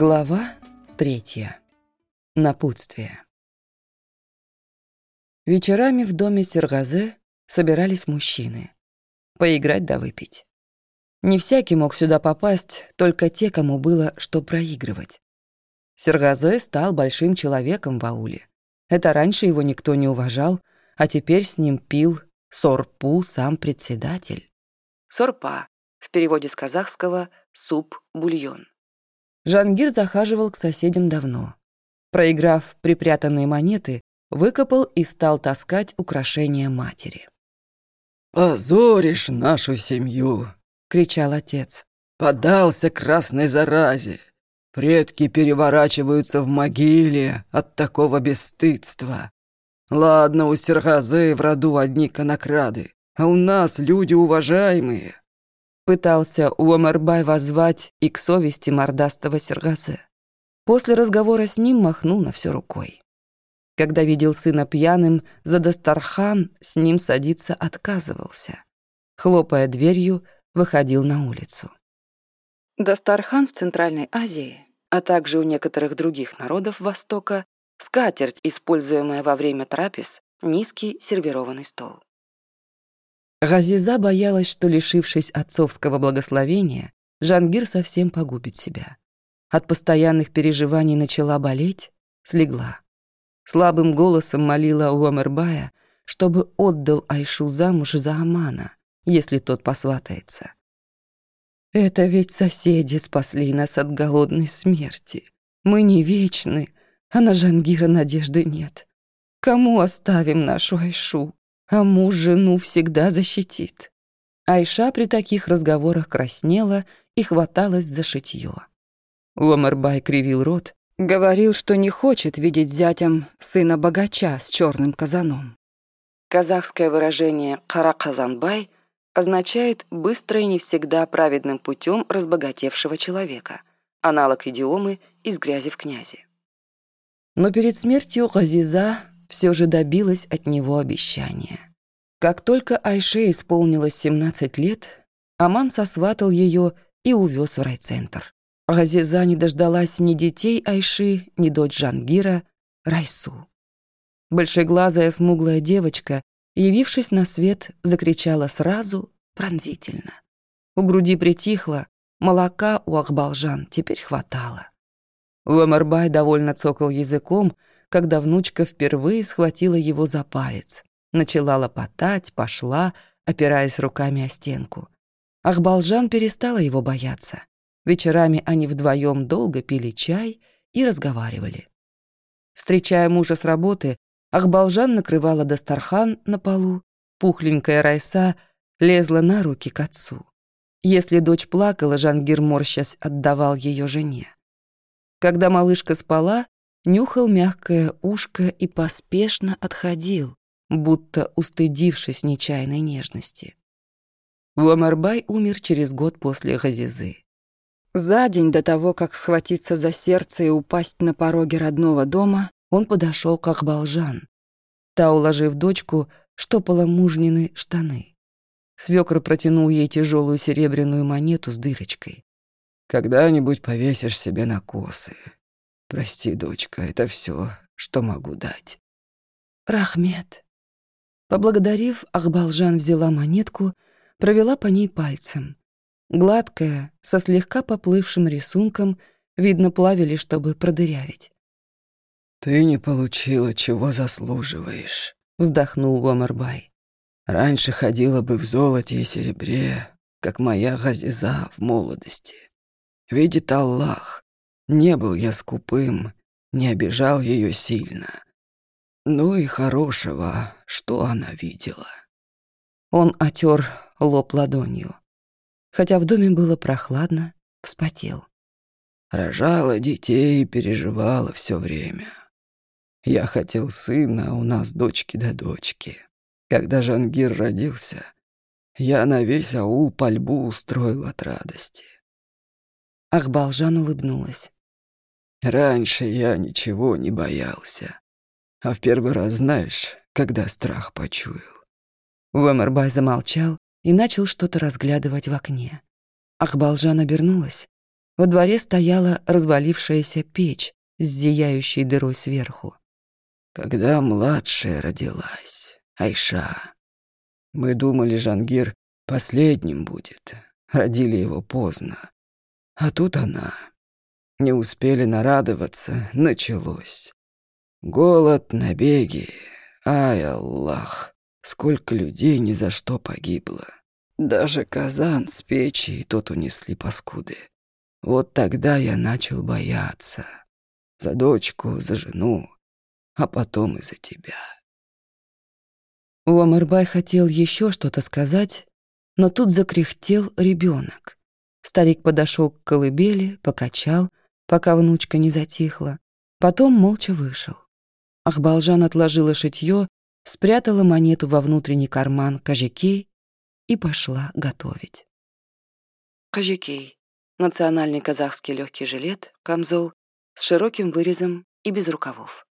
Глава третья. Напутствие. Вечерами в доме Сергазе собирались мужчины. Поиграть да выпить. Не всякий мог сюда попасть, только те, кому было что проигрывать. Сергазе стал большим человеком в ауле. Это раньше его никто не уважал, а теперь с ним пил Сорпу сам председатель. Сорпа, в переводе с казахского «суп-бульон». Жангир захаживал к соседям давно. Проиграв припрятанные монеты, выкопал и стал таскать украшения матери. «Позоришь нашу семью!» — кричал отец. «Подался красной заразе! Предки переворачиваются в могиле от такого бесстыдства. Ладно, у Сергазы в роду одни конокрады, а у нас люди уважаемые. Пытался Умербай воззвать и к совести мордастого Сергазе. После разговора с ним махнул на все рукой. Когда видел сына пьяным, за Дастархан с ним садиться отказывался. Хлопая дверью, выходил на улицу. Дастархан в Центральной Азии, а также у некоторых других народов Востока, скатерть, используемая во время трапез, низкий сервированный стол. Газиза боялась, что, лишившись отцовского благословения, Жангир совсем погубит себя. От постоянных переживаний начала болеть, слегла. Слабым голосом молила Уамербая, чтобы отдал Айшу замуж за Амана, если тот посватается. «Это ведь соседи спасли нас от голодной смерти. Мы не вечны, а на Жангира надежды нет. Кому оставим нашу Айшу?» А муж жену всегда защитит. Айша при таких разговорах краснела и хваталась за шитьё. Ломербай кривил рот, говорил, что не хочет видеть зятям сына богача с черным казаном. Казахское выражение «караказанбай» означает быстро и не всегда праведным путем разбогатевшего человека, аналог идиомы «из грязи в князи». Но перед смертью Газиза все же добилась от него обещания. Как только Айше исполнилось 17 лет, Аман сосватал ее и увез в райцентр. Газиза не дождалась ни детей Айши, ни дочь Жангира, Райсу. Большеглазая смуглая девочка, явившись на свет, закричала сразу пронзительно. У груди притихло, молока у Ахбалжан теперь хватало. Вамарбай довольно цокал языком, когда внучка впервые схватила его за палец. Начала лопотать, пошла, опираясь руками о стенку. Ахбалжан перестала его бояться. Вечерами они вдвоем долго пили чай и разговаривали. Встречая мужа с работы, Ахбалжан накрывала Дастархан на полу, пухленькая Райса лезла на руки к отцу. Если дочь плакала, Жангир морщась отдавал ее жене. Когда малышка спала, нюхал мягкое ушко и поспешно отходил, будто устыдившись нечаянной нежности. Вамарбай умер через год после Газизы. За день до того, как схватиться за сердце и упасть на пороге родного дома, он подошел к Ахбалжан. Та, уложив дочку, штопала мужнины штаны. Свекр протянул ей тяжелую серебряную монету с дырочкой. «Когда-нибудь повесишь себе на косы. Прости, дочка, это все, что могу дать». «Рахмет», Поблагодарив, Ахбалжан взяла монетку, провела по ней пальцем. Гладкая, со слегка поплывшим рисунком, видно, плавили, чтобы продырявить. «Ты не получила, чего заслуживаешь», — вздохнул Гомербай. «Раньше ходила бы в золоте и серебре, как моя Газиза в молодости. Видит Аллах, не был я скупым, не обижал ее сильно. Ну и хорошего, что она видела. Он отер лоб ладонью. Хотя в доме было прохладно, вспотел. Рожала детей и переживала все время. Я хотел сына, а у нас дочки да дочки. Когда Жангир родился, я на весь аул пальбу устроил от радости. Ахбалжан улыбнулась. Раньше я ничего не боялся. А в первый раз знаешь, когда страх почуял. Вэмербай замолчал и начал что-то разглядывать в окне. Ахбалжан обернулась. Во дворе стояла развалившаяся печь с зияющей дырой сверху. Когда младшая родилась, Айша, мы думали, Жангир последним будет. Родили его поздно. А тут она. Не успели нарадоваться, началось. Голод, набеги. Ай, Аллах, сколько людей ни за что погибло. Даже казан с печи и тот унесли паскуды. Вот тогда я начал бояться. За дочку, за жену, а потом и за тебя. Уамарбай хотел еще что-то сказать, но тут закряхтел ребенок. Старик подошел к колыбели, покачал, пока внучка не затихла, потом молча вышел. Ахбалжан отложила шитье, спрятала монету во внутренний карман кожакей и пошла готовить. Кожакей — национальный казахский легкий жилет, камзол, с широким вырезом и без рукавов.